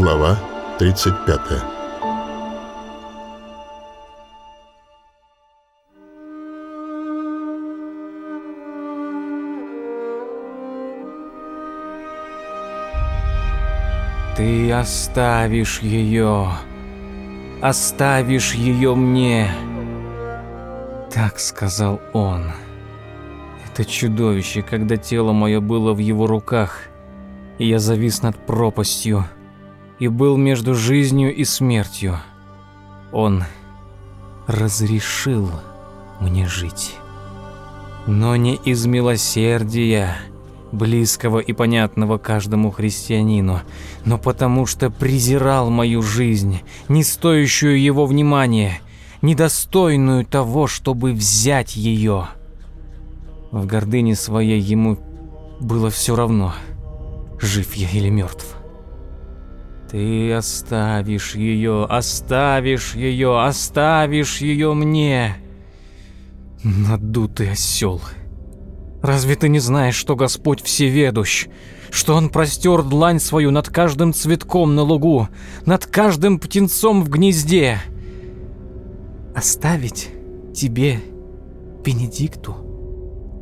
Глава 35 Ты оставишь ее, оставишь ее мне, так сказал он. Это чудовище, когда тело мое было в его руках, и я завис над пропастью и был между жизнью и смертью. Он разрешил мне жить. Но не из милосердия, близкого и понятного каждому христианину, но потому что презирал мою жизнь, не стоящую его внимания, недостойную того, чтобы взять ее. В гордыне своей ему было все равно, жив я или мертв. Ты оставишь ее, оставишь ее, оставишь ее мне. Надутый осел. Разве ты не знаешь, что Господь всеведущ? Что Он простер длань свою над каждым цветком на лугу, над каждым птенцом в гнезде? Оставить тебе Бенедикту?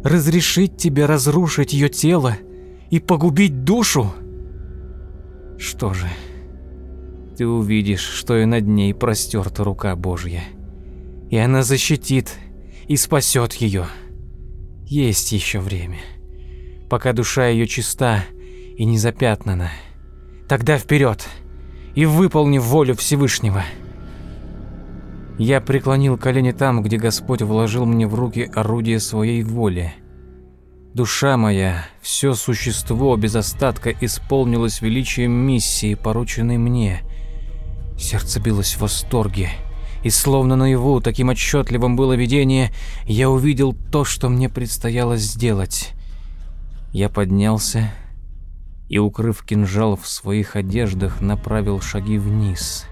Разрешить тебе разрушить ее тело и погубить душу? Что же, ты увидишь, что и над ней простерта рука Божья, и она защитит и спасет ее. Есть еще время, пока душа ее чиста и не запятнана. Тогда вперед и выполни волю Всевышнего. Я преклонил колени там, где Господь вложил мне в руки орудие своей воли. Душа моя, все существо без остатка исполнилось величием миссии, порученной мне. Сердце билось в восторге. И словно наяву, таким отчетливым было видение, я увидел то, что мне предстояло сделать. Я поднялся и, укрыв кинжал в своих одеждах, направил шаги вниз,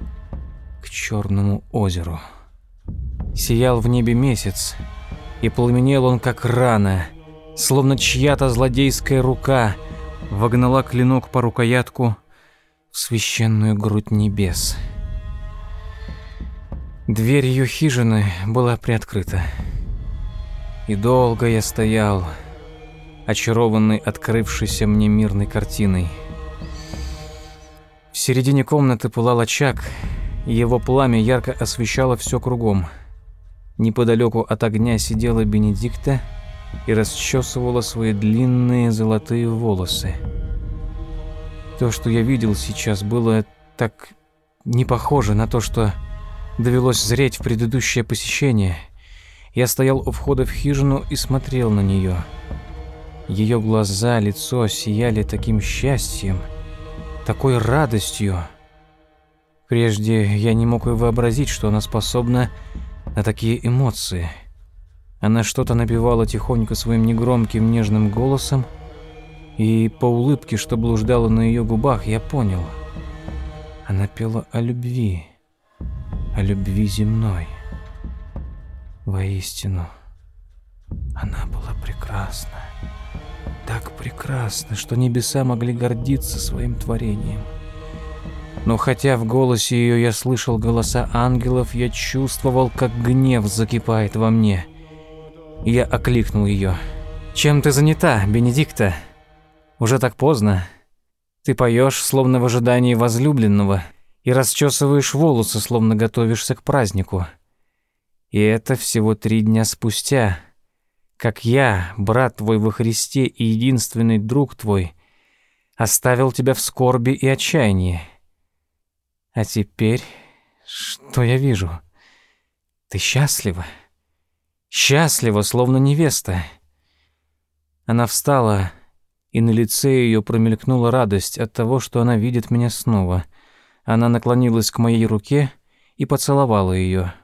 к черному озеру. Сиял в небе месяц, и пламенел он как рана, словно чья-то злодейская рука вогнала клинок по рукоятку в священную грудь небес. Дверь ее хижины была приоткрыта. И долго я стоял, очарованный открывшейся мне мирной картиной. В середине комнаты пылал очаг, и его пламя ярко освещало все кругом. Неподалеку от огня сидела Бенедикта и расчесывала свои длинные золотые волосы. То, что я видел сейчас, было так не похоже на то, что довелось зреть в предыдущее посещение. Я стоял у входа в хижину и смотрел на нее. Ее глаза, лицо сияли таким счастьем, такой радостью. Прежде я не мог и вообразить, что она способна на такие эмоции. Она что-то напевала тихонько своим негромким нежным голосом, и по улыбке, что блуждала на ее губах, я понял. Она пела о любви о любви земной. Воистину, она была прекрасна. Так прекрасна, что небеса могли гордиться своим творением. Но хотя в голосе ее я слышал голоса ангелов, я чувствовал, как гнев закипает во мне. Я окликнул ее. «Чем ты занята, Бенедикта? Уже так поздно. Ты поешь, словно в ожидании возлюбленного и расчесываешь волосы, словно готовишься к празднику. И это всего три дня спустя, как я, брат твой во Христе и единственный друг твой, оставил тебя в скорби и отчаянии. А теперь что я вижу? Ты счастлива. Счастлива, словно невеста. Она встала, и на лице ее промелькнула радость от того, что она видит меня снова — она наклонилась к моей руке и поцеловала ее.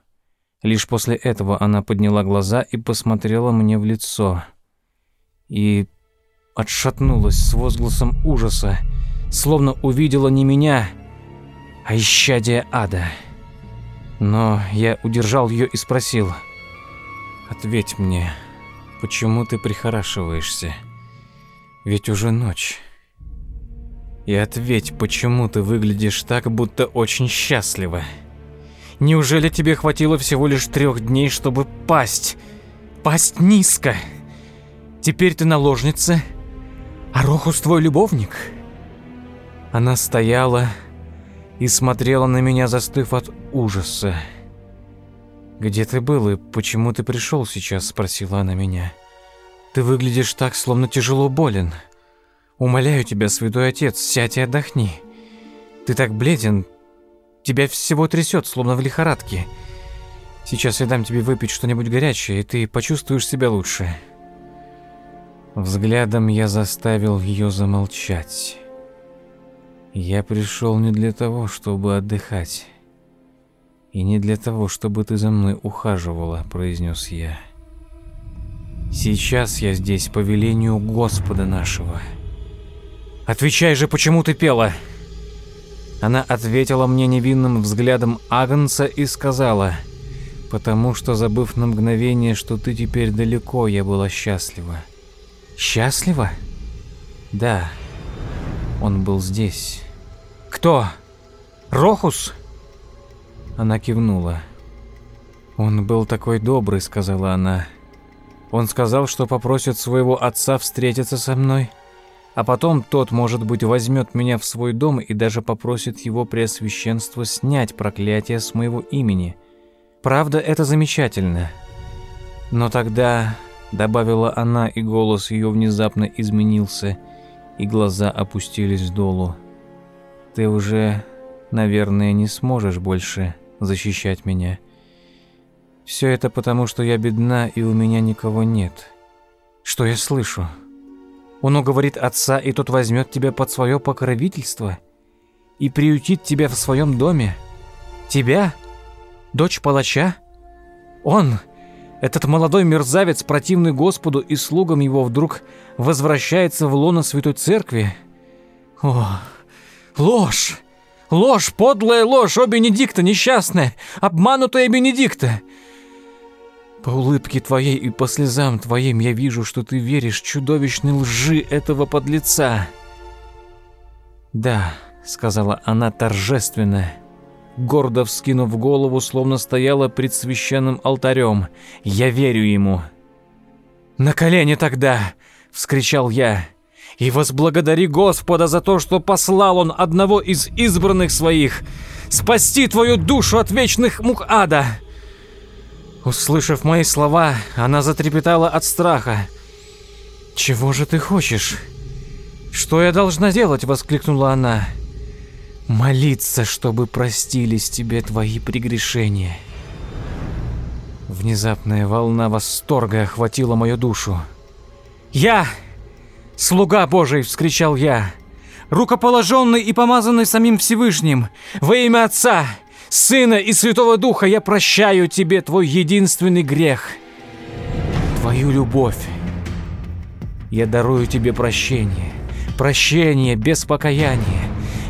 Лишь после этого она подняла глаза и посмотрела мне в лицо. И отшатнулась с возгласом ужаса, словно увидела не меня, а исчадие ада. Но я удержал ее и спросил, «Ответь мне, почему ты прихорашиваешься? Ведь уже ночь». И ответь, почему ты выглядишь так, будто очень счастлива. Неужели тебе хватило всего лишь трех дней, чтобы пасть? Пасть низко. Теперь ты наложница, а Рохус твой любовник. Она стояла и смотрела на меня, застыв от ужаса. «Где ты был и почему ты пришел сейчас?» – спросила она меня. «Ты выглядишь так, словно тяжело болен. Умоляю тебя, святой отец, сядь и отдохни. Ты так бледен, тебя всего трясет, словно в лихорадке. Сейчас я дам тебе выпить что-нибудь горячее, и ты почувствуешь себя лучше». Взглядом я заставил ее замолчать. Я пришел не для того, чтобы отдыхать. И не для того, чтобы ты за мной ухаживала, произнес я. Сейчас я здесь по велению Господа нашего. Отвечай же, почему ты пела? Она ответила мне невинным взглядом Агнца и сказала, «Потому что, забыв на мгновение, что ты теперь далеко, я была счастлива». «Счастлива?» «Да, он был здесь». «Кто? Рохус?» Она кивнула. «Он был такой добрый», — сказала она. «Он сказал, что попросит своего отца встретиться со мной, а потом тот, может быть, возьмет меня в свой дом и даже попросит его преосвященство снять проклятие с моего имени. Правда, это замечательно. Но тогда...» — добавила она, и голос ее внезапно изменился, и глаза опустились долу. «Ты уже, наверное, не сможешь больше защищать меня. Все это потому, что я бедна и у меня никого нет. Что я слышу? Он уговорит отца, и тот возьмет тебя под свое покровительство и приютит тебя в своем доме. Тебя? Дочь палача? Он, этот молодой мерзавец, противный Господу и слугам его, вдруг возвращается в лоно Святой Церкви? О, ложь! Ложь, подлая ложь, о Бенедикта несчастная, обманутая Бенедикта. По улыбке твоей и по слезам твоим я вижу, что ты веришь чудовищной лжи этого подлеца. Да, сказала она торжественно, гордо вскинув голову, словно стояла пред священным алтарем. Я верю ему. На колени тогда, вскричал я и возблагодари Господа за то, что послал Он одного из избранных своих спасти твою душу от вечных мук ада. Услышав мои слова, она затрепетала от страха. «Чего же ты хочешь?» «Что я должна делать?» — воскликнула она. «Молиться, чтобы простились тебе твои прегрешения». Внезапная волна восторга охватила мою душу. «Я «Слуга Божий!» – вскричал я. «Рукоположенный и помазанный самим Всевышним, во имя Отца, Сына и Святого Духа я прощаю тебе твой единственный грех, твою любовь. Я дарую тебе прощение, прощение без покаяния.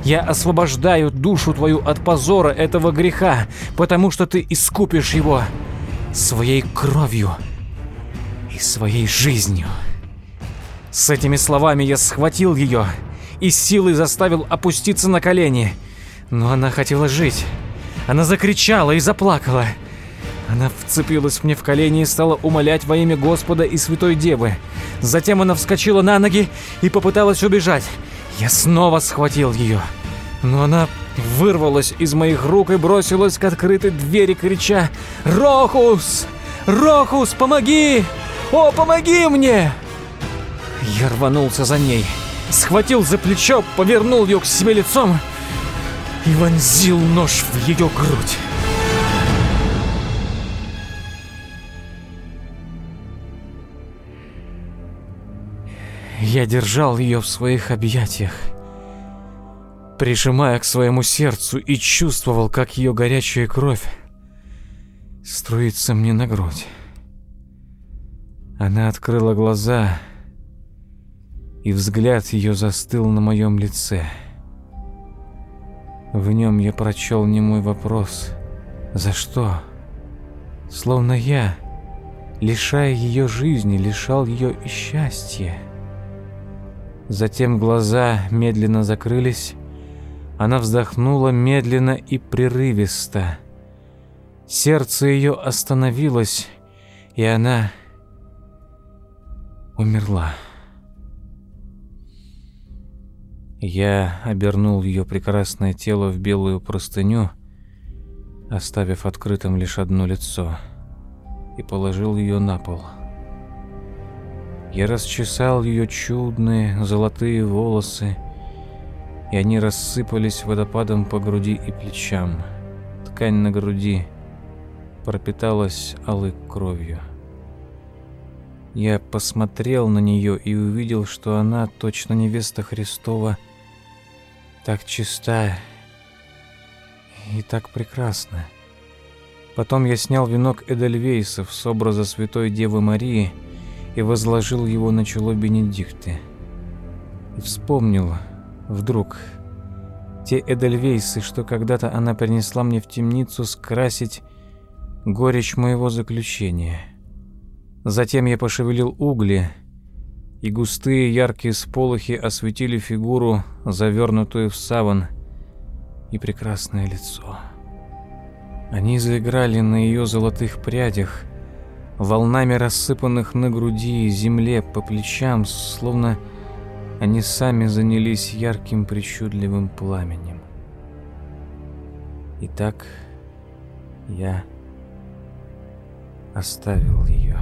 Я освобождаю душу твою от позора этого греха, потому что ты искупишь его своей кровью и своей жизнью». С этими словами я схватил ее и силой заставил опуститься на колени. Но она хотела жить. Она закричала и заплакала. Она вцепилась мне в колени и стала умолять во имя Господа и Святой Девы. Затем она вскочила на ноги и попыталась убежать. Я снова схватил ее. Но она вырвалась из моих рук и бросилась к открытой двери, крича «Рохус! Рохус, помоги! О, помоги мне!» Я рванулся за ней, схватил за плечо, повернул ее к себе лицом и вонзил нож в ее грудь. Я держал ее в своих объятиях, прижимая к своему сердцу и чувствовал, как ее горячая кровь струится мне на грудь. Она открыла глаза и взгляд ее застыл на моем лице. В нем я прочел немой вопрос «За что?». Словно я, лишая ее жизни, лишал ее и счастья. Затем глаза медленно закрылись. Она вздохнула медленно и прерывисто. Сердце ее остановилось, и она умерла. Я обернул ее прекрасное тело в белую простыню, оставив открытым лишь одно лицо, и положил ее на пол. Я расчесал ее чудные золотые волосы, и они рассыпались водопадом по груди и плечам. Ткань на груди пропиталась алой кровью. Я посмотрел на нее и увидел, что она, точно невеста Христова, — так чиста и так прекрасна. Потом я снял венок Эдельвейсов с образа Святой Девы Марии и возложил его на чело Бенедикты. И вспомнил вдруг те Эдельвейсы, что когда-то она принесла мне в темницу скрасить горечь моего заключения. Затем я пошевелил угли, и густые яркие сполохи осветили фигуру, завернутую в саван, и прекрасное лицо. Они заиграли на ее золотых прядях, волнами рассыпанных на груди и земле по плечам, словно они сами занялись ярким причудливым пламенем. И так я оставил ее.